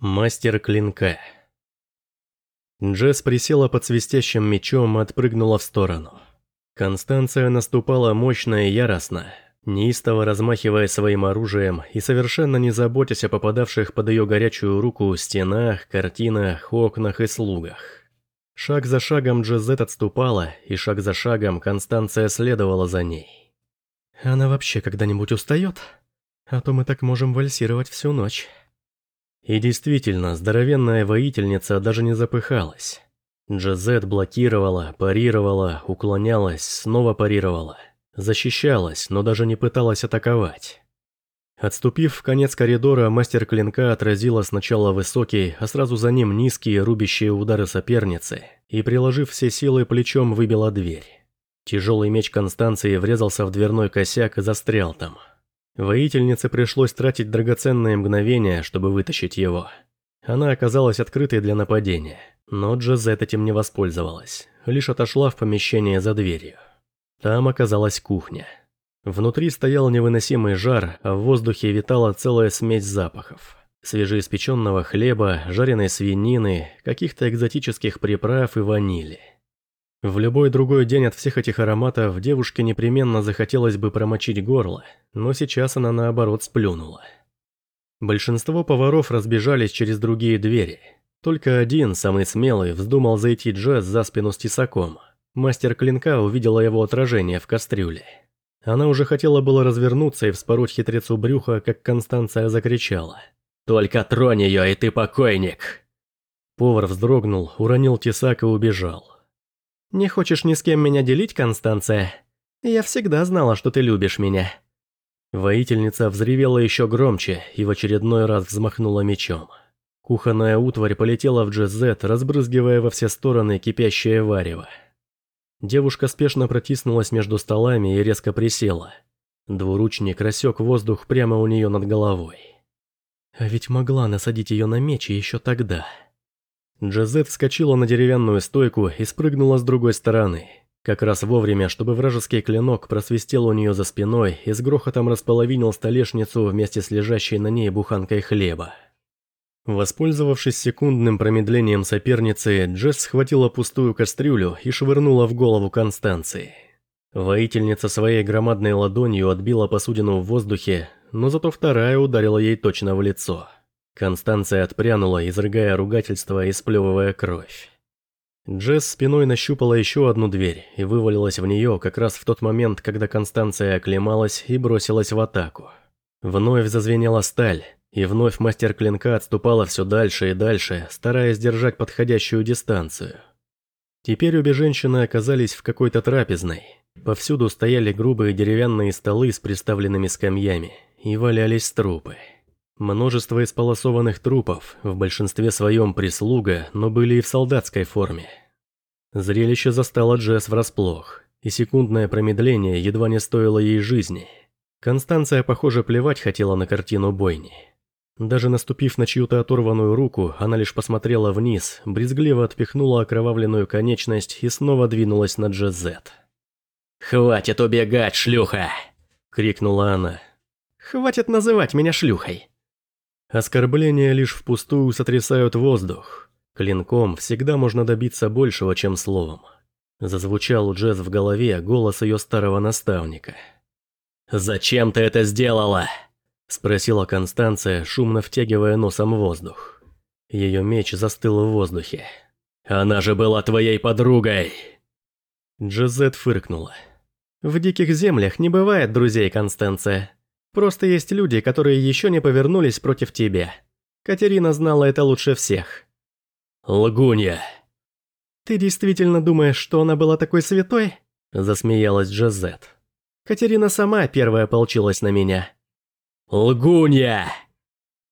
Мастер клинка. Джесс присела под свистящим мечом и отпрыгнула в сторону. Констанция наступала мощно и яростно, неистово размахивая своим оружием и совершенно не заботясь о попадавших под ее горячую руку стенах, картинах, окнах и слугах. Шаг за шагом Джезет отступала, и шаг за шагом Констанция следовала за ней. «Она вообще когда-нибудь устает? А то мы так можем вальсировать всю ночь». И действительно, здоровенная воительница даже не запыхалась. Джазет блокировала, парировала, уклонялась, снова парировала. Защищалась, но даже не пыталась атаковать. Отступив в конец коридора, мастер клинка отразила сначала высокий, а сразу за ним низкие рубящие удары соперницы и, приложив все силы плечом, выбила дверь. Тяжелый меч Констанции врезался в дверной косяк и застрял там. Воительнице пришлось тратить драгоценные мгновения, чтобы вытащить его. Она оказалась открытой для нападения, но Джазет этим не воспользовалась, лишь отошла в помещение за дверью. Там оказалась кухня. Внутри стоял невыносимый жар, а в воздухе витала целая смесь запахов. Свежеиспеченного хлеба, жареной свинины, каких-то экзотических приправ и ванили – в любой другой день от всех этих ароматов девушке непременно захотелось бы промочить горло, но сейчас она наоборот сплюнула. Большинство поваров разбежались через другие двери. Только один, самый смелый, вздумал зайти Джесс за спину с тесаком. Мастер клинка увидела его отражение в кастрюле. Она уже хотела было развернуться и вспороть хитрецу брюха, как Констанция закричала. «Только тронь ее, и ты покойник!» Повар вздрогнул, уронил тесак и убежал. «Не хочешь ни с кем меня делить, Констанция? Я всегда знала, что ты любишь меня». Воительница взревела еще громче и в очередной раз взмахнула мечом. Кухонная утварь полетела в Джезет, разбрызгивая во все стороны кипящее варево. Девушка спешно протиснулась между столами и резко присела. Двуручник рассек воздух прямо у нее над головой. А ведь могла насадить ее на меч еще тогда. Джазет вскочила на деревянную стойку и спрыгнула с другой стороны. Как раз вовремя, чтобы вражеский клинок просвистел у нее за спиной и с грохотом располовинил столешницу вместе с лежащей на ней буханкой хлеба. Воспользовавшись секундным промедлением соперницы, Джесс схватила пустую кастрюлю и швырнула в голову Констанции. Воительница своей громадной ладонью отбила посудину в воздухе, но зато вторая ударила ей точно в лицо. Констанция отпрянула, изрыгая ругательство и сплевывая кровь. Джесс спиной нащупала еще одну дверь и вывалилась в нее как раз в тот момент, когда Констанция оклемалась и бросилась в атаку. Вновь зазвенела сталь, и вновь мастер клинка отступала все дальше и дальше, стараясь держать подходящую дистанцию. Теперь обе женщины оказались в какой-то трапезной. Повсюду стояли грубые деревянные столы с приставленными скамьями, и валялись трупы. Множество исполосованных трупов, в большинстве своем прислуга, но были и в солдатской форме. Зрелище застало Джесс врасплох, и секундное промедление едва не стоило ей жизни. Констанция, похоже, плевать хотела на картину бойни. Даже наступив на чью-то оторванную руку, она лишь посмотрела вниз, брезгливо отпихнула окровавленную конечность и снова двинулась на Джезет. «Хватит убегать, шлюха!» — крикнула она. «Хватит называть меня шлюхой!» Оскорбления лишь впустую сотрясают воздух. Клинком всегда можно добиться большего, чем словом. Зазвучал у Джесс в голове голос ее старого наставника. «Зачем ты это сделала?» Спросила Констанция, шумно втягивая носом воздух. Ее меч застыл в воздухе. «Она же была твоей подругой!» Джезет фыркнула. «В диких землях не бывает друзей, Констанция. Просто есть люди, которые еще не повернулись против тебя. Катерина знала это лучше всех. Лгунья. Ты действительно думаешь, что она была такой святой? Засмеялась Джазет. Катерина сама первая ополчилась на меня. Лгунья.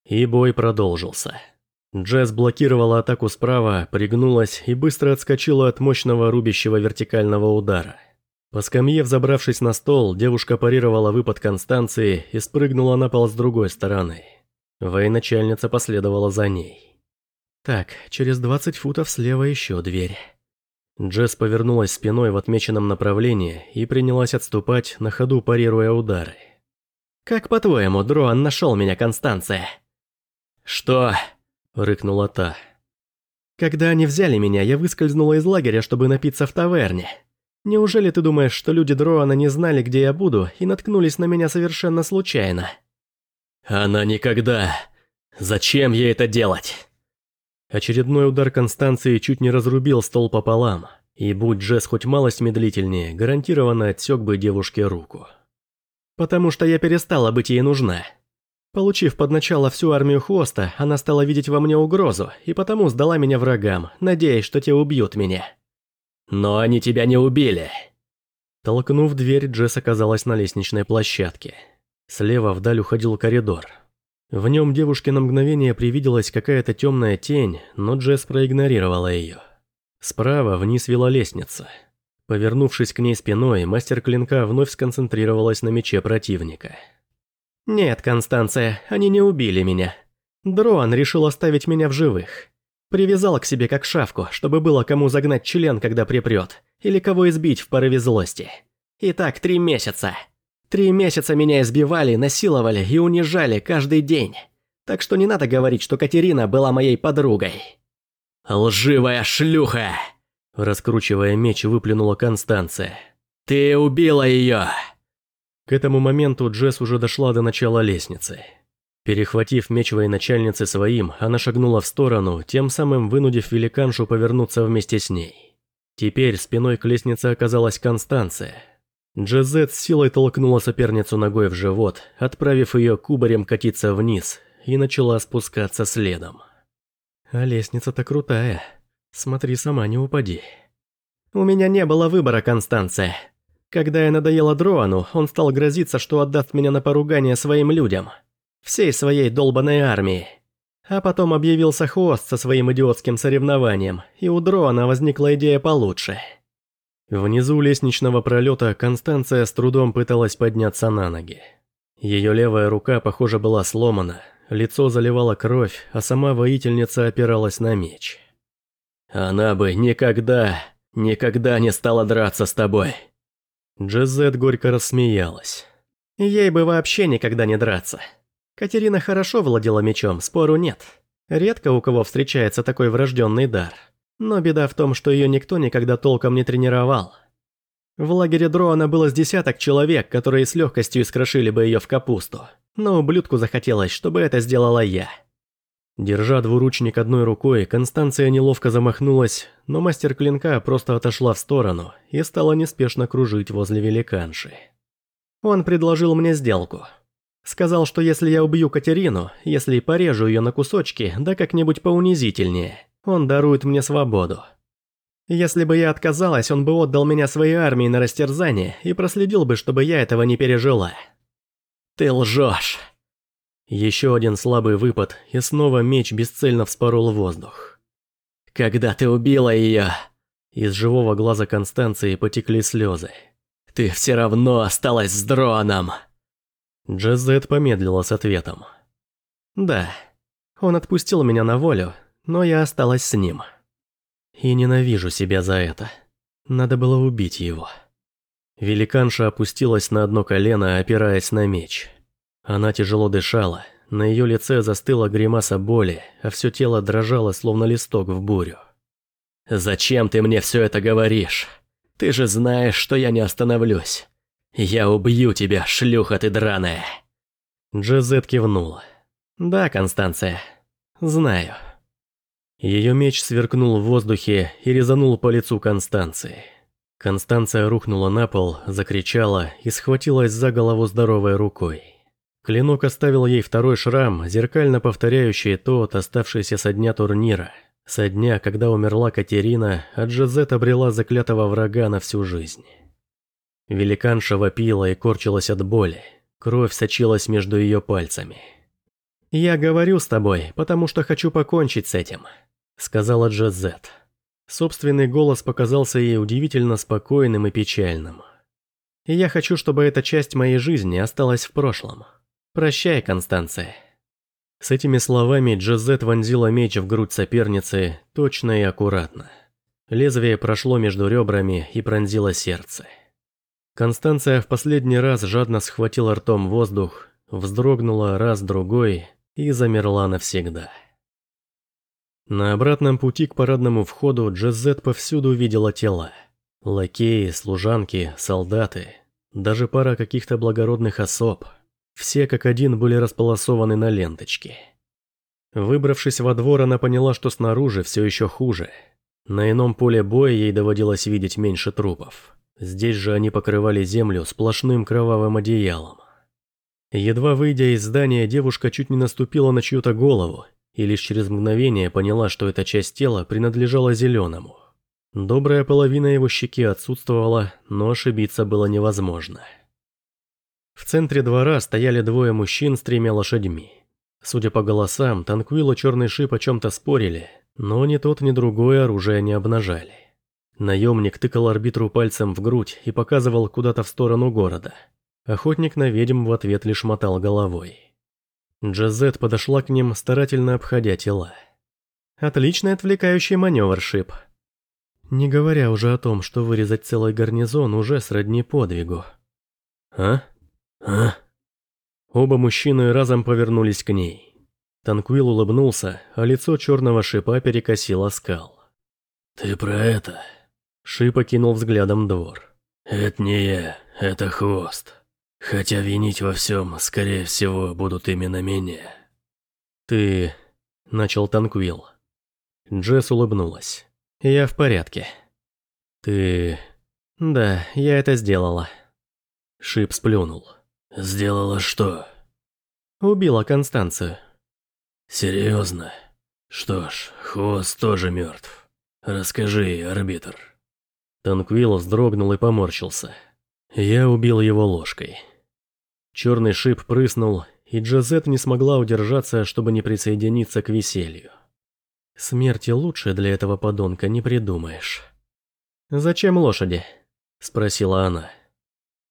И бой продолжился. Джесс блокировала атаку справа, пригнулась и быстро отскочила от мощного рубящего вертикального удара. По скамье, взобравшись на стол, девушка парировала выпад Констанции и спрыгнула на пол с другой стороны. Военачальница последовала за ней. «Так, через 20 футов слева еще дверь». Джесс повернулась спиной в отмеченном направлении и принялась отступать, на ходу парируя удары. «Как по-твоему, Дроан нашел меня, Констанция?» «Что?» рыкнула та. «Когда они взяли меня, я выскользнула из лагеря, чтобы напиться в таверне. Неужели ты думаешь, что люди Дроана не знали, где я буду, и наткнулись на меня совершенно случайно?» «Она никогда... Зачем ей это делать?» Очередной удар Констанции чуть не разрубил стол пополам, и будь Джесс хоть малость медлительнее, гарантированно отсек бы девушке руку. «Потому что я перестала быть ей нужна. Получив под начало всю армию хвоста, она стала видеть во мне угрозу, и потому сдала меня врагам, надеясь, что те убьют меня. Но они тебя не убили. Толкнув дверь, Джесс оказалась на лестничной площадке. Слева вдаль уходил коридор. В нем девушке на мгновение привиделась какая-то темная тень, но Джесс проигнорировала ее. Справа вниз вела лестница. Повернувшись к ней спиной, мастер клинка вновь сконцентрировалась на мече противника. «Нет, Констанция, они не убили меня. Дроан решил оставить меня в живых. Привязал к себе как шавку, чтобы было кому загнать член, когда припрет, или кого избить в порыве злости. И так три месяца. Три месяца меня избивали, насиловали и унижали каждый день. Так что не надо говорить, что Катерина была моей подругой». «Лживая шлюха!» Раскручивая меч, выплюнула Констанция. «Ты убила ее!» К этому моменту Джесс уже дошла до начала лестницы. Перехватив меч военачальницы своим, она шагнула в сторону, тем самым вынудив великаншу повернуться вместе с ней. Теперь спиной к лестнице оказалась Констанция. Джезет с силой толкнула соперницу ногой в живот, отправив ее кубарем катиться вниз, и начала спускаться следом. «А лестница-то крутая. Смотри, сама не упади». «У меня не было выбора, Констанция», когда я надоела Дроану, он стал грозиться, что отдаст меня на поругание своим людям. Всей своей долбанной армии. А потом объявился хвост со своим идиотским соревнованием, и у Дроана возникла идея получше. Внизу лестничного пролета Констанция с трудом пыталась подняться на ноги. Ее левая рука, похоже, была сломана, лицо заливало кровь, а сама воительница опиралась на меч. «Она бы никогда, никогда не стала драться с тобой», Джезет горько рассмеялась. Ей бы вообще никогда не драться. Катерина хорошо владела мечом, спору нет. Редко у кого встречается такой врожденный дар. Но беда в том, что ее никто никогда толком не тренировал. В лагере Дроана было с десяток человек, которые с легкостью искрошили бы ее в капусту. Но ублюдку захотелось, чтобы это сделала я. Держа двуручник одной рукой, Констанция неловко замахнулась, но мастер клинка просто отошла в сторону и стала неспешно кружить возле великанши. Он предложил мне сделку. Сказал, что если я убью Катерину, если порежу ее на кусочки, да как-нибудь поунизительнее, он дарует мне свободу. Если бы я отказалась, он бы отдал меня своей армии на растерзание и проследил бы, чтобы я этого не пережила. «Ты лжешь!» Еще один слабый выпад, и снова меч бесцельно вспорол воздух. «Когда ты убила ее?» Из живого глаза Констанции потекли слезы. «Ты все равно осталась с дроном!» Джезет помедлила с ответом. «Да, он отпустил меня на волю, но я осталась с ним. И ненавижу себя за это. Надо было убить его». Великанша опустилась на одно колено, опираясь на меч. Она тяжело дышала, на ее лице застыла гримаса боли, а все тело дрожало, словно листок в бурю. «Зачем ты мне все это говоришь? Ты же знаешь, что я не остановлюсь. Я убью тебя, шлюха ты драная!» Джезет кивнула. «Да, Констанция, знаю». Ее меч сверкнул в воздухе и резанул по лицу Констанции. Констанция рухнула на пол, закричала и схватилась за голову здоровой рукой. Клинок оставил ей второй шрам, зеркально повторяющий тот, оставшийся со дня турнира. Со дня, когда умерла Катерина, а Джозет обрела заклятого врага на всю жизнь. Великанша вопила и корчилась от боли. Кровь сочилась между ее пальцами. «Я говорю с тобой, потому что хочу покончить с этим», — сказала Джозет. Собственный голос показался ей удивительно спокойным и печальным. «Я хочу, чтобы эта часть моей жизни осталась в прошлом». «Прощай, Констанция». С этими словами Джозет вонзила меч в грудь соперницы точно и аккуратно. Лезвие прошло между ребрами и пронзило сердце. Констанция в последний раз жадно схватила ртом воздух, вздрогнула раз-другой и замерла навсегда. На обратном пути к парадному входу Джезет повсюду видела тела. Лакеи, служанки, солдаты, даже пара каких-то благородных особ. Все как один были располосованы на ленточке. Выбравшись во двор, она поняла, что снаружи все еще хуже. На ином поле боя ей доводилось видеть меньше трупов. Здесь же они покрывали землю сплошным кровавым одеялом. Едва выйдя из здания, девушка чуть не наступила на чью-то голову и лишь через мгновение поняла, что эта часть тела принадлежала зеленому. Добрая половина его щеки отсутствовала, но ошибиться было невозможно. В центре двора стояли двое мужчин с тремя лошадьми. Судя по голосам, Танквил и Черный Шип о чем-то спорили, но ни тот, ни другое оружие не обнажали. Наемник тыкал арбитру пальцем в грудь и показывал куда-то в сторону города. Охотник на ведьм в ответ лишь мотал головой. Джазет подошла к ним, старательно обходя тела. «Отличный отвлекающий маневр, Шип», не говоря уже о том, что вырезать целый гарнизон уже сродни подвигу. «А? А?» Оба мужчины разом повернулись к ней. Танквил улыбнулся, а лицо черного шипа перекосило скал. «Ты про это?» Шип окинул взглядом двор. «Это не я, это хвост. Хотя винить во всем, скорее всего, будут именно меня». «Ты...» – начал Танквил. Джесс улыбнулась. «Я в порядке». «Ты...» «Да, я это сделала». Шип сплюнул. «Сделала что?» «Убила Констанцию». «Серьезно? Что ж, Хвост тоже мертв. Расскажи, арбитр». Танквилл вздрогнул и поморщился. Я убил его ложкой. Черный шип прыснул, и Джозет не смогла удержаться, чтобы не присоединиться к веселью. Смерти лучше для этого подонка не придумаешь. «Зачем лошади?» – спросила она.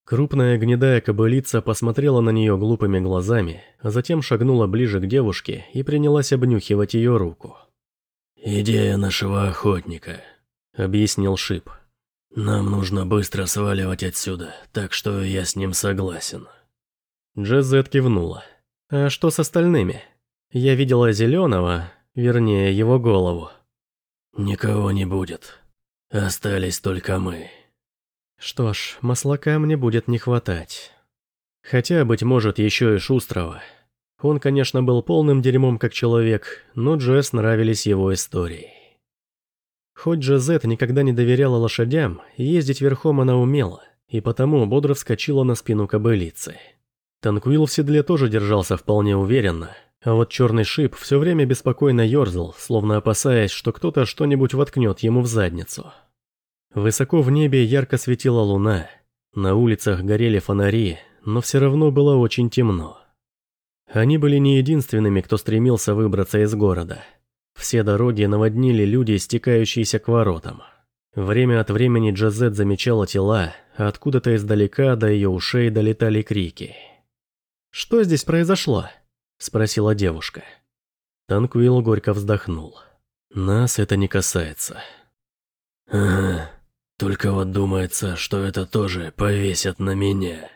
Крупная гнедая кобылица посмотрела на нее глупыми глазами, а затем шагнула ближе к девушке и принялась обнюхивать ее руку. «Идея нашего охотника», – объяснил Шип. «Нам нужно быстро сваливать отсюда, так что я с ним согласен». Джезет кивнула. «А что с остальными? Я видела зеленого, Вернее, его голову. Никого не будет. Остались только мы. Что ж, маслака мне будет не хватать. Хотя, быть может, еще и Шустрого. Он, конечно, был полным дерьмом как человек, но Джесс нравились его истории. Хоть Джезет никогда не доверяла лошадям, ездить верхом она умела, и потому бодро вскочила на спину кобылицы. Танквил в седле тоже держался вполне уверенно, а вот черный шип все время беспокойно ерзал, словно опасаясь, что кто-то что-нибудь воткнет ему в задницу. Высоко в небе ярко светила луна, на улицах горели фонари, но все равно было очень темно. Они были не единственными, кто стремился выбраться из города. Все дороги наводнили люди, стекающиеся к воротам. Время от времени Джазет замечала тела, а откуда-то издалека до ее ушей долетали крики. «Что здесь произошло?» – спросила девушка. Танквилл горько вздохнул. «Нас это не касается». «Ага, только вот думается, что это тоже повесят на меня».